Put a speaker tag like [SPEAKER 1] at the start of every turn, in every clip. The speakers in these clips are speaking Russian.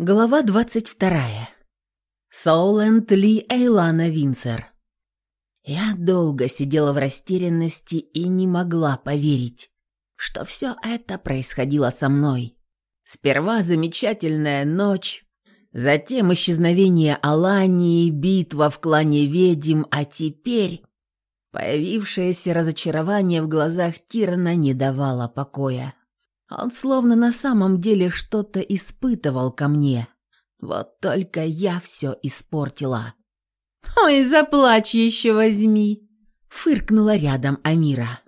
[SPEAKER 1] Глава 22. Соуленд Ли Эйлана Винцер. Я долго сидела в растерянности и не могла поверить, что все это происходило со мной. Сперва замечательная ночь, затем исчезновение Алании, битва в клане ведьм, а теперь появившееся разочарование в глазах Тирана не давало покоя. Он словно на самом деле что-то испытывал ко мне. Вот только я все испортила.
[SPEAKER 2] «Ой, заплачь еще возьми!»
[SPEAKER 1] Фыркнула рядом Амира.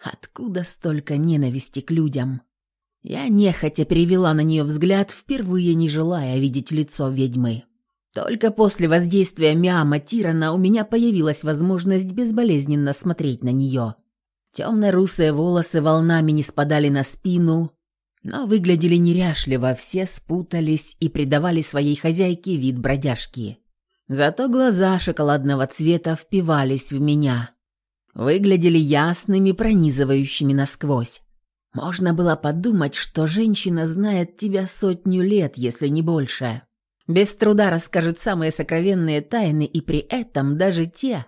[SPEAKER 1] Откуда столько ненависти к людям? Я нехотя перевела на нее взгляд, впервые не желая видеть лицо ведьмы. Только после воздействия Миама Тирана у меня появилась возможность безболезненно смотреть на нее. Темно-русые волосы волнами не спадали на спину, но выглядели неряшливо, все спутались и придавали своей хозяйке вид бродяжки. Зато глаза шоколадного цвета впивались в меня. Выглядели ясными, пронизывающими насквозь. Можно было подумать, что женщина знает тебя сотню лет, если не больше. Без труда расскажет самые сокровенные тайны и при этом даже те,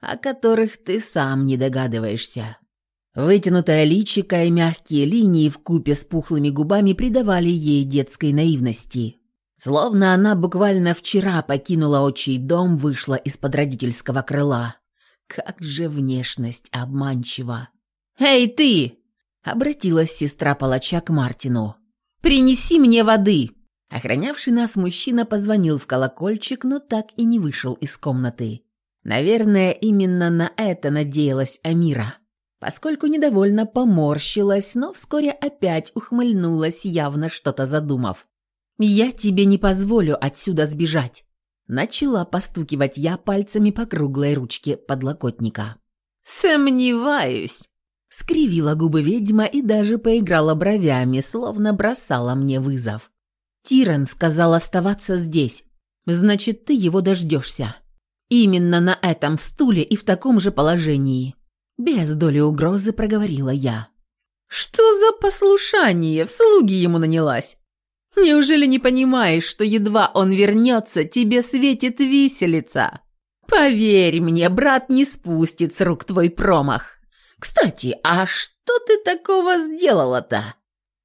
[SPEAKER 1] о которых ты сам не догадываешься. Вытянутое личико и мягкие линии в купе с пухлыми губами придавали ей детской наивности. Словно она буквально вчера покинула отчий дом, вышла из-под родительского крыла. Как же внешность обманчива.
[SPEAKER 2] «Эй, ты!» — обратилась сестра палача к Мартину. «Принеси мне воды!»
[SPEAKER 1] Охранявший нас мужчина позвонил в колокольчик, но так и не вышел из комнаты. Наверное, именно на это надеялась Амира поскольку недовольно поморщилась, но вскоре опять ухмыльнулась, явно что-то задумав. «Я тебе не позволю отсюда сбежать», – начала постукивать я пальцами по круглой ручке подлокотника.
[SPEAKER 2] «Сомневаюсь», –
[SPEAKER 1] скривила губы ведьма и даже поиграла бровями, словно бросала мне вызов. «Тиран сказал оставаться здесь. Значит, ты его дождешься. Именно на этом стуле и в таком же положении. Без доли угрозы проговорила я.
[SPEAKER 2] «Что за послушание? В слуги ему нанялась. Неужели не понимаешь, что едва он вернется, тебе светит виселица? Поверь мне, брат не спустит с рук твой промах. Кстати, а что ты такого сделала-то?»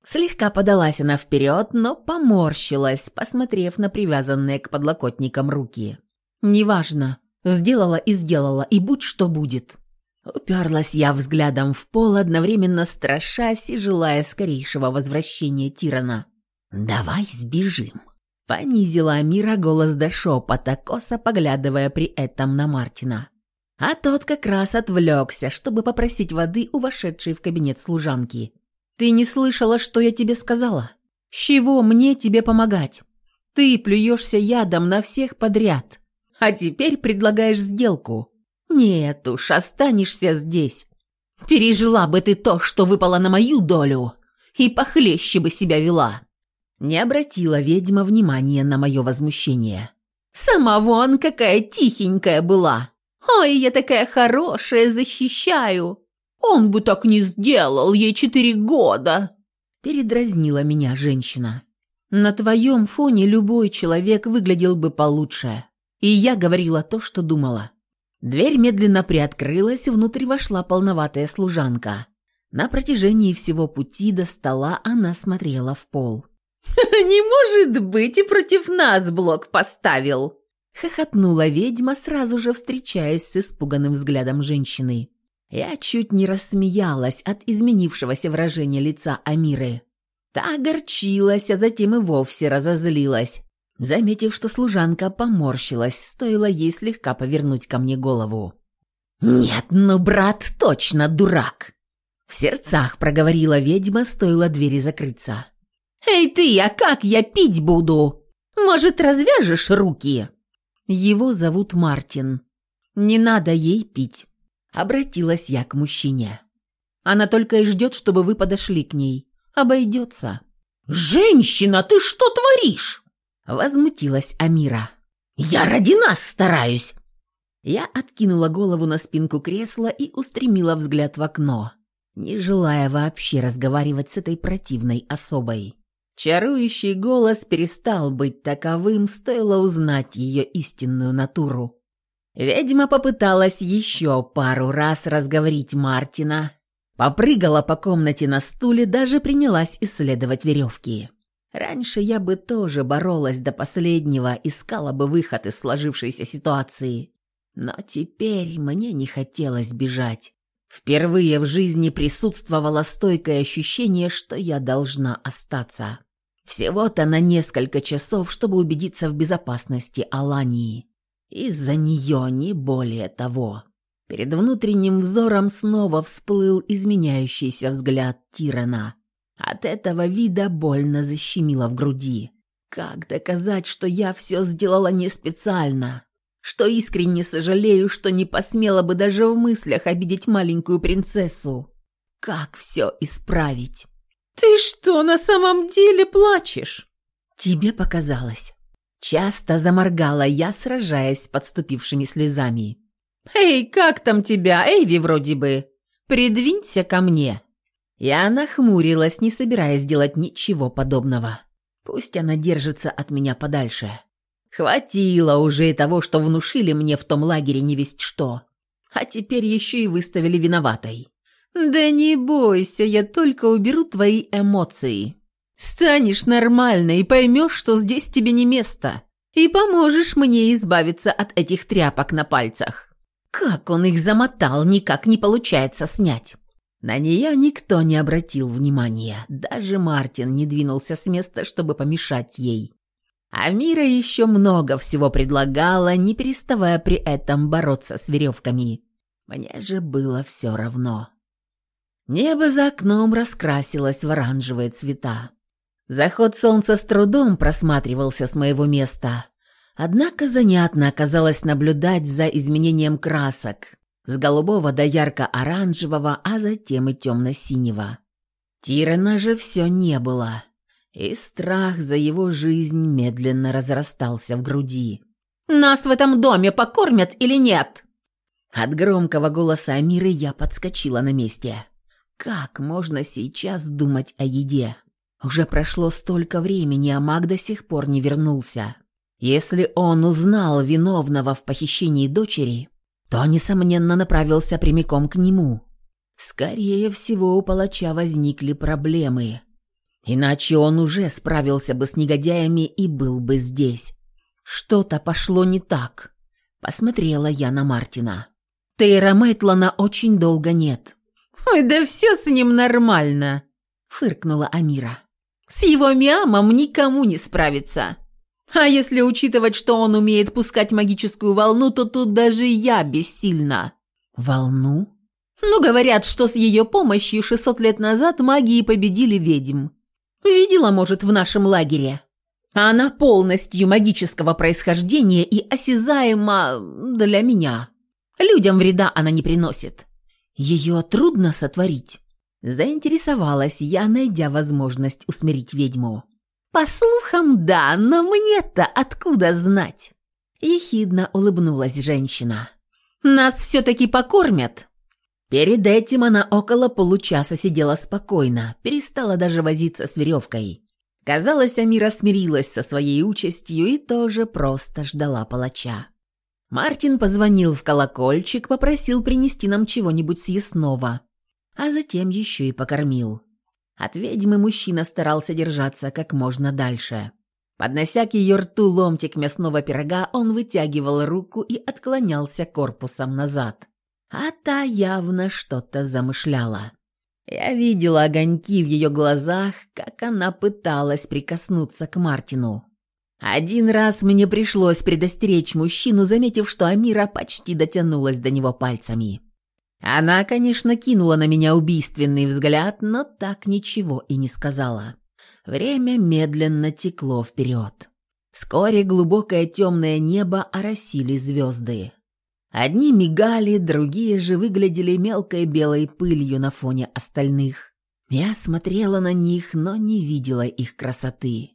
[SPEAKER 1] Слегка подалась она вперед, но поморщилась, посмотрев на привязанные к подлокотникам руки. «Неважно. Сделала и сделала, и будь что будет. Уперлась я взглядом в пол, одновременно страшась и желая скорейшего возвращения Тирана. «Давай сбежим», — понизила Амира голос до шепота, косо поглядывая при этом на Мартина. А тот как раз отвлекся, чтобы попросить воды у вошедшей в кабинет служанки. «Ты не слышала, что я тебе сказала? С чего мне тебе помогать? Ты плюешься ядом на всех подряд, а теперь предлагаешь сделку». «Нет уж, останешься здесь. Пережила бы ты то, что выпало на мою долю, и похлеще бы себя вела». Не обратила ведьма внимания на мое возмущение. «Сама вон какая тихенькая была. Ой, я такая хорошая, защищаю. Он бы так не сделал, ей четыре года». Передразнила меня женщина. «На твоем фоне любой человек выглядел бы получше». И я говорила то, что думала. Дверь медленно приоткрылась, внутрь вошла полноватая служанка. На протяжении всего пути до стола она смотрела в пол.
[SPEAKER 2] «Не может быть, и против нас блок поставил!»
[SPEAKER 1] Хохотнула ведьма, сразу же встречаясь с испуганным взглядом женщины. Я чуть не рассмеялась от изменившегося выражения лица Амиры. Та огорчилась, а затем и вовсе разозлилась, заметив, что служанка поморщилась, стоило ей слегка повернуть ко мне голову. «Нет, ну брат точно дурак!» В сердцах проговорила ведьма, стоило двери закрыться.
[SPEAKER 2] «Эй ты, а как я пить буду? Может, развяжешь руки?»
[SPEAKER 1] Его зовут Мартин. Не надо ей пить. Обратилась я к мужчине. Она только и ждет, чтобы вы подошли к ней. Обойдется.
[SPEAKER 2] «Женщина, ты что творишь?»
[SPEAKER 1] Возмутилась Амира.
[SPEAKER 2] «Я ради нас стараюсь!»
[SPEAKER 1] Я откинула голову на спинку кресла и устремила взгляд в окно, не желая вообще разговаривать с этой противной особой. Чарующий голос перестал быть таковым, стоило узнать ее истинную натуру. Ведьма попыталась еще пару раз разговорить Мартина, попрыгала по комнате на стуле, даже принялась исследовать веревки. Раньше я бы тоже боролась до последнего, искала бы выход из сложившейся ситуации. Но теперь мне не хотелось бежать. Впервые в жизни присутствовало стойкое ощущение, что я должна остаться. Всего-то на несколько часов, чтобы убедиться в безопасности Алании. Из-за нее не более того. Перед внутренним взором снова всплыл изменяющийся взгляд Тирана. От этого вида больно защемило в груди. Как доказать, что я все сделала не специально? Что искренне сожалею, что не посмела бы даже в мыслях обидеть маленькую принцессу? Как все исправить?
[SPEAKER 2] «Ты что, на самом деле плачешь?»
[SPEAKER 1] «Тебе показалось». Часто заморгала я, сражаясь с подступившими слезами.
[SPEAKER 2] «Эй, как там тебя, Эйви вроде бы? Придвинься ко мне».
[SPEAKER 1] Я нахмурилась, не собираясь делать ничего подобного. Пусть она держится от меня подальше. Хватило уже и того, что внушили мне в том лагере невесть что. А теперь еще и выставили виноватой.
[SPEAKER 2] «Да не бойся, я только уберу твои эмоции. Станешь нормальной и поймешь, что здесь тебе не место, и поможешь мне избавиться от этих тряпок на пальцах».
[SPEAKER 1] Как он их замотал, никак не получается снять. На нее никто не обратил внимания, даже Мартин не двинулся с места, чтобы помешать ей. А Мира еще много всего предлагала, не переставая при этом бороться с веревками. Мне же было все равно. Небо за окном раскрасилось в оранжевые цвета. Заход солнца с трудом просматривался с моего места. Однако занятно оказалось наблюдать за изменением красок с голубого до ярко-оранжевого, а затем и темно-синего. Тирана же все не было, и страх за его жизнь медленно разрастался в груди.
[SPEAKER 2] «Нас в этом доме покормят или нет?»
[SPEAKER 1] От громкого голоса Амиры я подскочила на месте. Как можно сейчас думать о еде? Уже прошло столько времени, а маг до сих пор не вернулся. Если он узнал виновного в похищении дочери, то, несомненно, направился прямиком к нему. Скорее всего, у палача возникли проблемы. Иначе он уже справился бы с негодяями и был бы здесь. Что-то пошло не так. Посмотрела я на Мартина. Тейра Мэйтлана очень долго нет.
[SPEAKER 2] «Ой, да все с ним нормально», — фыркнула Амира. «С его мямом никому не справиться. А если учитывать, что он умеет пускать магическую волну, то тут даже я бессильна».
[SPEAKER 1] «Волну?»
[SPEAKER 2] «Ну, говорят, что с ее помощью 600 лет назад магии победили ведьм. Видела, может, в нашем лагере. Она полностью магического происхождения и осязаема для меня. Людям вреда она не приносит.
[SPEAKER 1] Ее трудно сотворить. Заинтересовалась я, найдя возможность усмирить ведьму.
[SPEAKER 2] «По слухам, да, но мне-то откуда знать?»
[SPEAKER 1] Ехидно улыбнулась женщина.
[SPEAKER 2] «Нас все-таки покормят?»
[SPEAKER 1] Перед этим она около получаса сидела спокойно, перестала даже возиться с веревкой. Казалось, Амира смирилась со своей участью и тоже просто ждала палача. Мартин позвонил в колокольчик, попросил принести нам чего-нибудь съестного, а затем еще и покормил. От ведьмы мужчина старался держаться как можно дальше. Поднося к ее рту ломтик мясного пирога, он вытягивал руку и отклонялся корпусом назад. А та явно что-то замышляла. Я видела огоньки в ее глазах, как она пыталась прикоснуться к Мартину. Один раз мне пришлось предостеречь мужчину, заметив, что Амира почти дотянулась до него пальцами. Она, конечно, кинула на меня убийственный взгляд, но так ничего и не сказала. Время медленно текло вперед. Вскоре глубокое темное небо оросили звезды. Одни мигали, другие же выглядели мелкой белой пылью на фоне остальных. Я смотрела на них, но не видела их красоты.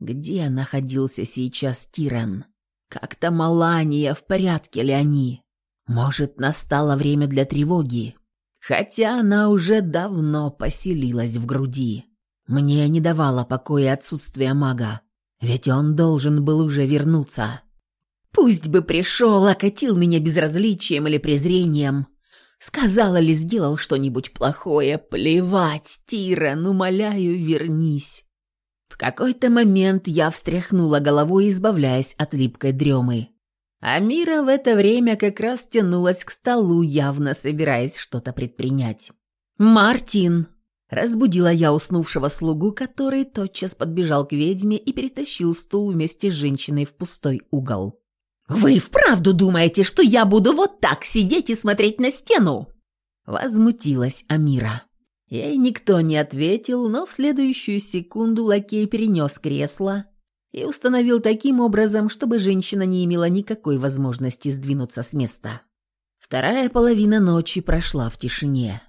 [SPEAKER 1] Где находился сейчас Тиран? Как-то Малания, в порядке ли они? Может, настало время для тревоги? Хотя она уже давно поселилась в груди. Мне не давало покоя отсутствие мага, ведь он должен был уже вернуться. Пусть бы пришел, окатил меня безразличием или презрением. Сказал или сделал что-нибудь плохое. Плевать, Тиран, умоляю, вернись. В какой-то момент я встряхнула головой, избавляясь от липкой дремы. Амира в это время как раз тянулась к столу, явно собираясь что-то предпринять. «Мартин!» – разбудила я уснувшего слугу, который тотчас подбежал к ведьме и перетащил стул вместе с женщиной в пустой угол. «Вы вправду думаете, что я буду вот так сидеть и смотреть на стену?» Возмутилась Амира. Ей никто не ответил, но в следующую секунду лакей перенес кресло и установил таким образом, чтобы женщина не имела никакой возможности сдвинуться с места. Вторая половина ночи прошла в тишине.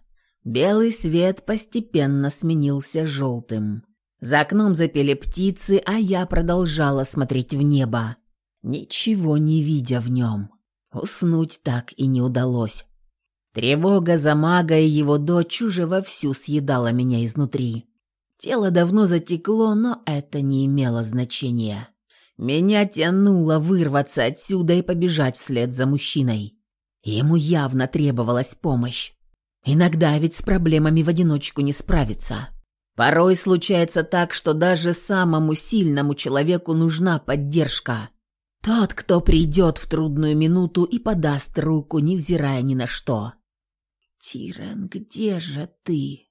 [SPEAKER 1] Белый свет постепенно сменился желтым. За окном запели птицы, а я продолжала смотреть в небо, ничего не видя в нем. Уснуть так и не удалось. Тревога за мага и его дочь уже вовсю съедала меня изнутри. Тело давно затекло, но это не имело значения. Меня тянуло вырваться отсюда и побежать вслед за мужчиной. Ему явно требовалась помощь. Иногда ведь с проблемами в одиночку не справиться. Порой случается так, что даже самому сильному человеку нужна поддержка. Тот, кто придет в трудную минуту и подаст руку, невзирая ни на что. «Тирен, где же ты?»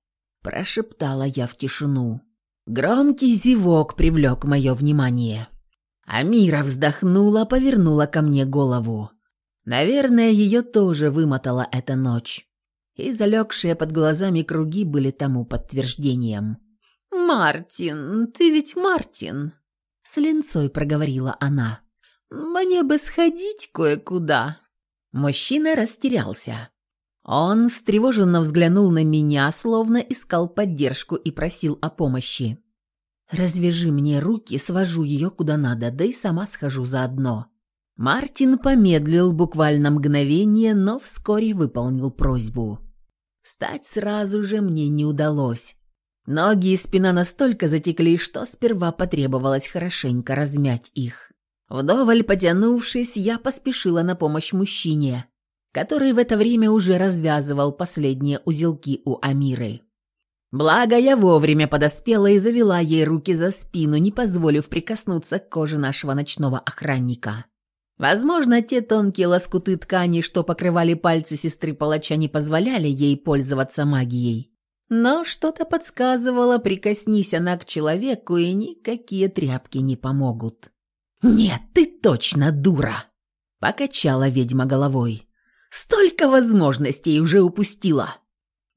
[SPEAKER 1] Прошептала я в тишину. Громкий зевок привлек мое внимание. Амира вздохнула, повернула ко мне голову. Наверное, ее тоже вымотала эта ночь. И залегшие под глазами круги были тому подтверждением. «Мартин, ты ведь Мартин!» С линцой проговорила она. «Мне бы сходить кое-куда». Мужчина растерялся. Он встревоженно взглянул на меня, словно искал поддержку и просил о помощи. «Развяжи мне руки, свожу ее куда надо, да и сама схожу заодно». Мартин помедлил буквально мгновение, но вскоре выполнил просьбу. Встать сразу же мне не удалось. Ноги и спина настолько затекли, что сперва потребовалось хорошенько размять их. Вдоволь потянувшись, я поспешила на помощь мужчине, который в это время уже развязывал последние узелки у Амиры. Благо, я вовремя подоспела и завела ей руки за спину, не позволив прикоснуться к коже нашего ночного охранника. Возможно, те тонкие лоскуты ткани, что покрывали пальцы сестры палача, не позволяли ей пользоваться магией. Но что-то подсказывало, прикоснись она к человеку, и никакие тряпки не помогут. «Нет, ты точно дура!» – покачала ведьма головой. Столько возможностей уже упустила.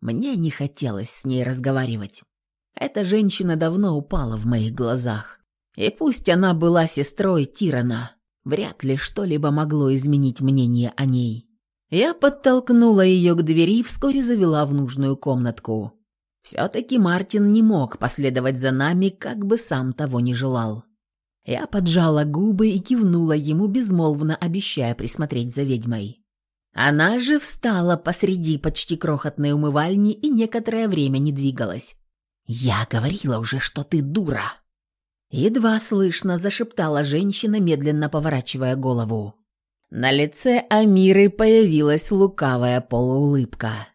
[SPEAKER 1] Мне не хотелось с ней разговаривать. Эта женщина давно упала в моих глазах. И пусть она была сестрой Тирана, вряд ли что-либо могло изменить мнение о ней. Я подтолкнула ее к двери и вскоре завела в нужную комнатку. Все-таки Мартин не мог последовать за нами, как бы сам того не желал. Я поджала губы и кивнула ему, безмолвно обещая присмотреть за ведьмой. Она же встала посреди почти крохотной умывальни и некоторое время не двигалась. «Я говорила уже, что ты дура!» Едва слышно зашептала женщина, медленно поворачивая голову. На лице Амиры появилась лукавая полуулыбка.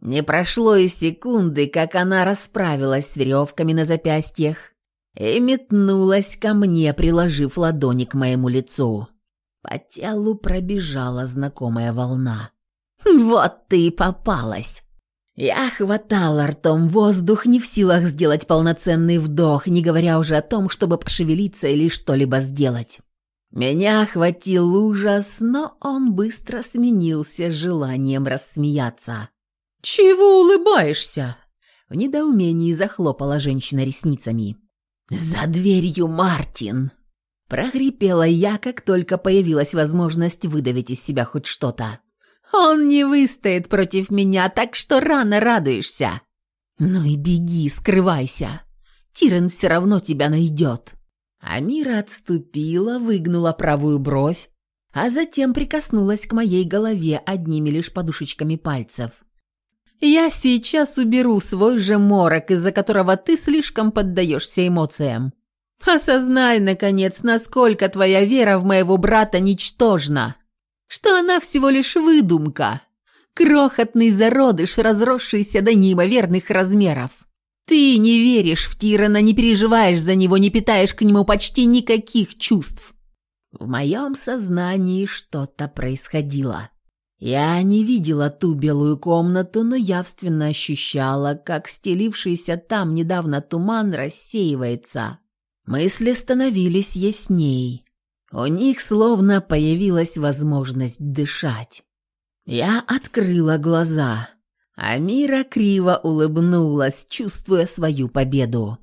[SPEAKER 1] Не прошло и секунды, как она расправилась с веревками на запястьях и метнулась ко мне, приложив ладони к моему лицу. По телу пробежала знакомая волна. «Вот ты и попалась!» Я хватала ртом воздух, не в силах сделать полноценный вдох, не говоря уже о том, чтобы пошевелиться или что-либо сделать. Меня охватил ужас, но он быстро сменился желанием рассмеяться. «Чего улыбаешься?» В недоумении захлопала женщина ресницами. «За дверью Мартин!» Прогрипела я, как только появилась возможность выдавить из себя хоть что-то. «Он не выстоит против меня, так что рано радуешься!» «Ну и беги, скрывайся! Тирен все равно тебя найдет!» Амира отступила, выгнула правую бровь, а затем прикоснулась к моей голове одними лишь подушечками пальцев.
[SPEAKER 2] Я сейчас уберу свой же морок, из-за которого ты слишком поддаешься эмоциям. Осознай, наконец, насколько твоя вера в моего брата ничтожна, что она всего лишь выдумка, крохотный зародыш, разросшийся до неимоверных размеров. Ты не веришь в Тирана, не переживаешь за него, не питаешь к нему почти никаких чувств. В моем сознании что-то происходило. Я не видела ту белую комнату, но явственно ощущала, как стелившийся там недавно туман рассеивается. Мысли становились ясней. У них словно появилась возможность дышать. Я открыла глаза. Амира криво улыбнулась, чувствуя свою победу.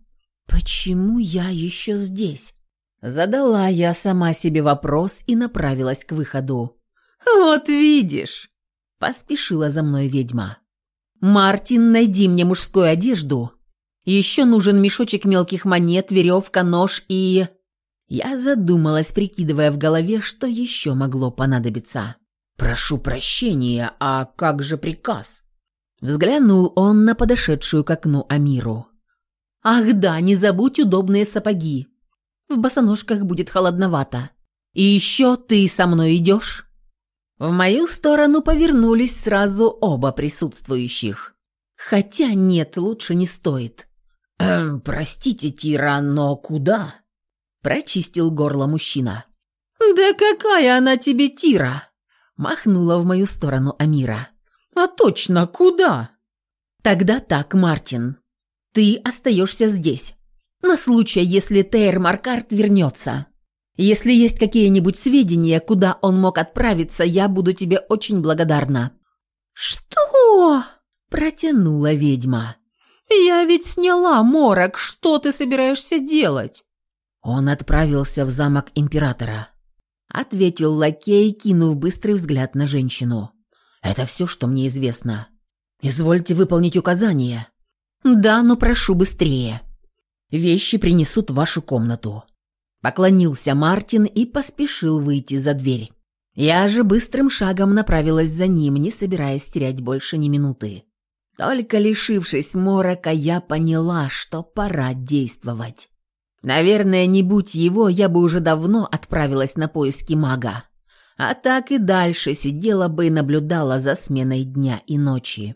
[SPEAKER 2] «Почему я еще здесь?» Задала я сама себе вопрос и направилась к выходу. «Вот видишь!» – поспешила за мной ведьма. «Мартин, найди мне мужскую одежду. Еще нужен мешочек мелких монет, веревка, нож и...» Я задумалась, прикидывая в голове, что еще могло понадобиться. «Прошу прощения, а как же приказ?» Взглянул он на подошедшую к окну Амиру. «Ах да, не забудь удобные сапоги. В босоножках будет холодновато. И еще ты со мной идешь?» В мою сторону повернулись сразу оба присутствующих. Хотя нет, лучше не стоит. «Эм, простите, Тира, но куда?» Прочистил горло мужчина. «Да какая она тебе, Тира?» Махнула в мою сторону Амира. «А точно, куда?» «Тогда так, Мартин. Ты остаешься здесь. На случай, если Тейр Маркарт вернется. Если есть какие-нибудь сведения, куда он мог отправиться, я буду тебе очень благодарна». «Что?» – протянула ведьма. «Я ведь сняла морок. Что ты собираешься делать?» Он отправился в замок императора. Ответил лакей, кинув быстрый взгляд на женщину. «Это все, что мне известно. Извольте выполнить указание». «Да, но прошу быстрее. Вещи принесут в вашу комнату. Поклонился Мартин и поспешил выйти за дверь. Я же быстрым шагом направилась за ним, не собираясь терять больше ни минуты. Только лишившись морока, я поняла, что пора действовать. Наверное, не будь его, я бы уже давно отправилась на поиски мага. А так и дальше сидела бы и наблюдала за сменой дня и ночи.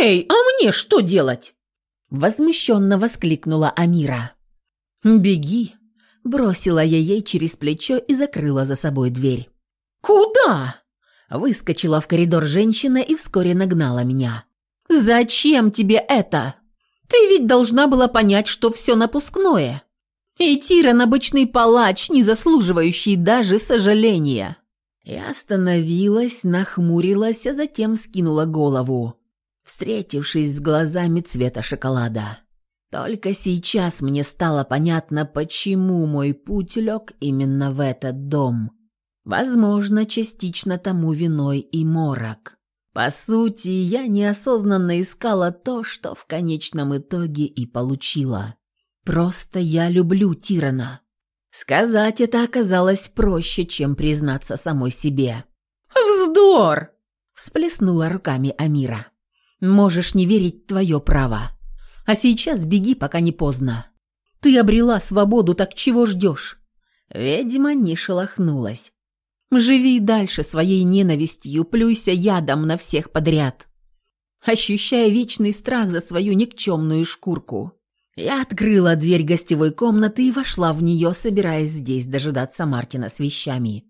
[SPEAKER 2] «Эй, а мне что делать?» Возмущенно воскликнула Амира. «Беги», Бросила я ей через плечо и закрыла за собой дверь. «Куда?» Выскочила в коридор женщина и вскоре нагнала меня. «Зачем тебе это? Ты ведь должна была понять, что все напускное. И Тиран обычный палач, не заслуживающий даже сожаления». Я остановилась, нахмурилась, а затем скинула голову, встретившись с глазами цвета шоколада. Только сейчас мне стало понятно, почему мой путь лег именно в этот дом. Возможно, частично тому виной и морок. По сути, я неосознанно искала то, что в конечном итоге и получила. Просто я люблю Тирана. Сказать это оказалось проще, чем признаться самой себе. «Вздор!» – всплеснула руками Амира. «Можешь не верить твое право. А сейчас беги, пока не поздно. Ты обрела свободу, так чего ждешь?» Ведьма не шелохнулась. «Живи дальше своей ненавистью, плюйся ядом на всех подряд, ощущая вечный страх за свою никчемную шкурку». Я открыла дверь гостевой комнаты и вошла в нее, собираясь здесь дожидаться Мартина с вещами.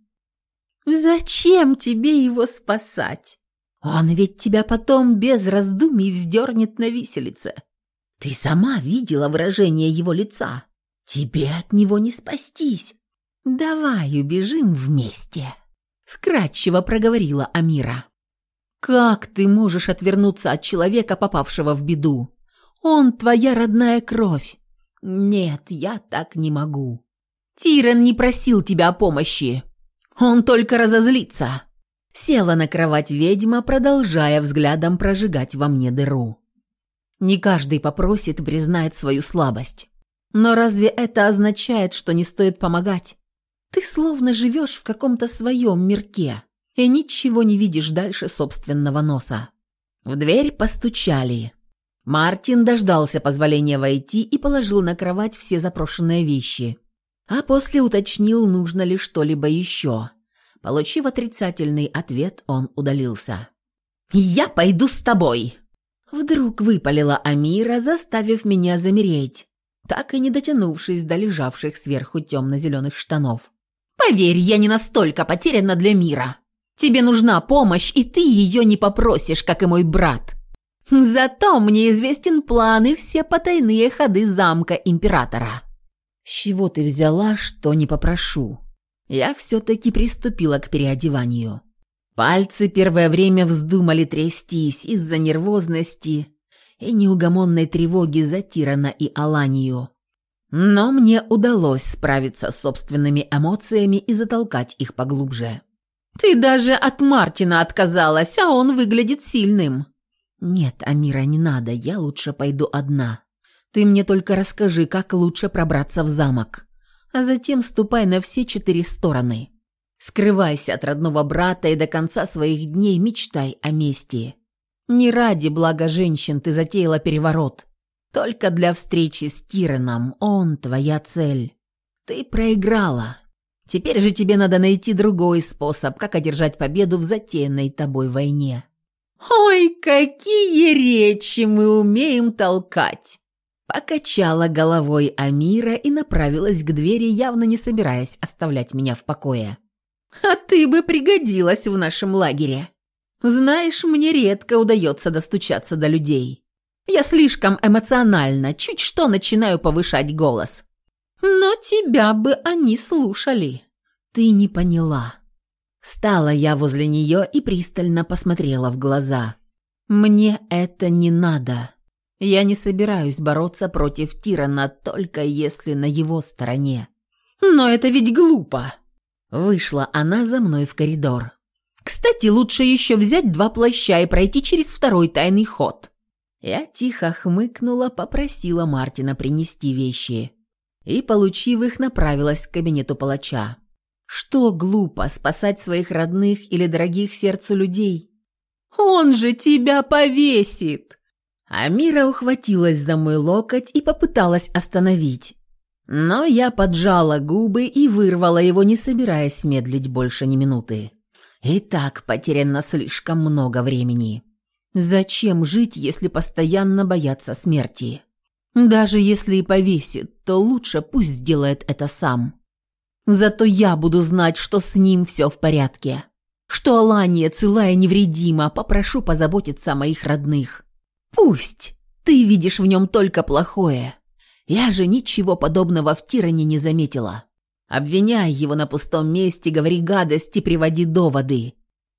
[SPEAKER 2] «Зачем тебе его спасать? Он ведь тебя потом без раздумий вздернет на виселице. Ты сама видела выражение его лица. Тебе от него не спастись. Давай убежим вместе. Вкратчиво проговорила Амира. Как ты можешь отвернуться от человека, попавшего в беду? Он твоя родная кровь. Нет, я так не могу. Тиран не просил тебя о помощи. Он только разозлится. Села на кровать ведьма, продолжая взглядом прожигать во мне дыру. Не каждый попросит признает свою слабость. Но разве это означает, что не стоит помогать? Ты словно живешь в каком-то своем мирке и ничего не видишь дальше собственного носа.
[SPEAKER 1] В дверь постучали. Мартин дождался позволения войти и положил на кровать все запрошенные вещи. А после уточнил, нужно ли что-либо еще. Получив отрицательный ответ, он удалился. «Я пойду с тобой!» Вдруг выпалила Амира, заставив меня замереть, так и не дотянувшись до лежавших сверху темно-зеленых штанов. «Поверь, я не настолько потеряна для мира. Тебе нужна помощь, и ты ее не попросишь, как и мой брат. Зато мне известен план и все потайные ходы замка императора». «С чего ты взяла, что не попрошу?» Я все-таки приступила к переодеванию. Пальцы первое время вздумали трястись из-за нервозности и неугомонной тревоги за Тирана и Аланию. Но мне удалось справиться с собственными эмоциями и затолкать их поглубже. «Ты даже от Мартина отказалась, а он выглядит сильным». «Нет, Амира, не надо, я лучше пойду одна. Ты мне только расскажи, как лучше пробраться в замок, а затем ступай на все четыре стороны. Скрывайся от родного брата и до конца своих дней мечтай о мести. Не ради блага женщин ты затеяла переворот. Только для встречи с Тираном он твоя цель. Ты проиграла. Теперь же тебе надо найти другой способ, как одержать победу в затеянной тобой войне. «Ой, какие речи мы умеем толкать!» Покачала головой Амира и направилась к двери, явно не собираясь оставлять меня в покое. «А ты бы пригодилась в нашем лагере. Знаешь, мне редко удается достучаться до людей. Я слишком эмоциональна, чуть что начинаю повышать голос. Но тебя бы они слушали. Ты не поняла». Стала я возле нее и пристально посмотрела в глаза. «Мне это не надо». Я не собираюсь бороться против Тирана, только если на его стороне. Но это ведь глупо. Вышла она за мной в коридор. Кстати, лучше еще взять два плаща и пройти через второй тайный ход. Я тихо хмыкнула, попросила Мартина принести вещи. И, получив их, направилась к кабинету палача. Что глупо спасать своих родных или дорогих сердцу людей? Он же тебя повесит! Амира ухватилась за мой локоть и попыталась остановить. Но я поджала губы и вырвала его, не собираясь медлить больше ни минуты. И так потеряно слишком много времени. Зачем жить, если постоянно бояться смерти? Даже если и повесит, то лучше пусть сделает это сам. Зато я буду знать, что с ним все в порядке. Что Алания целая невредима, попрошу позаботиться о моих родных. Пусть. Ты видишь в нем только плохое. Я же ничего подобного в Тиране не заметила. Обвиняй его на пустом месте, говори гадости, приводи доводы.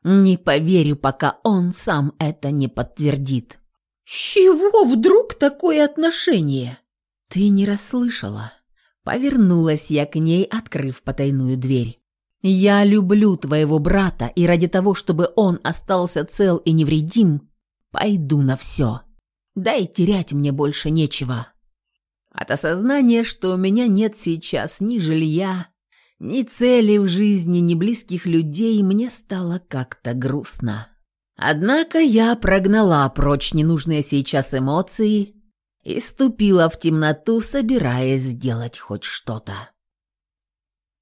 [SPEAKER 1] Не поверю, пока он сам это не подтвердит. С чего вдруг такое отношение? Ты не расслышала. Повернулась я к ней, открыв потайную дверь. Я люблю твоего брата, и ради того, чтобы он остался цел и невредим, Пойду на все. Да и терять мне больше нечего. От осознания, что у меня нет сейчас ни жилья, ни цели в жизни, ни близких людей, мне стало как-то грустно. Однако я прогнала прочь ненужные сейчас эмоции и ступила в темноту, собираясь сделать хоть что-то.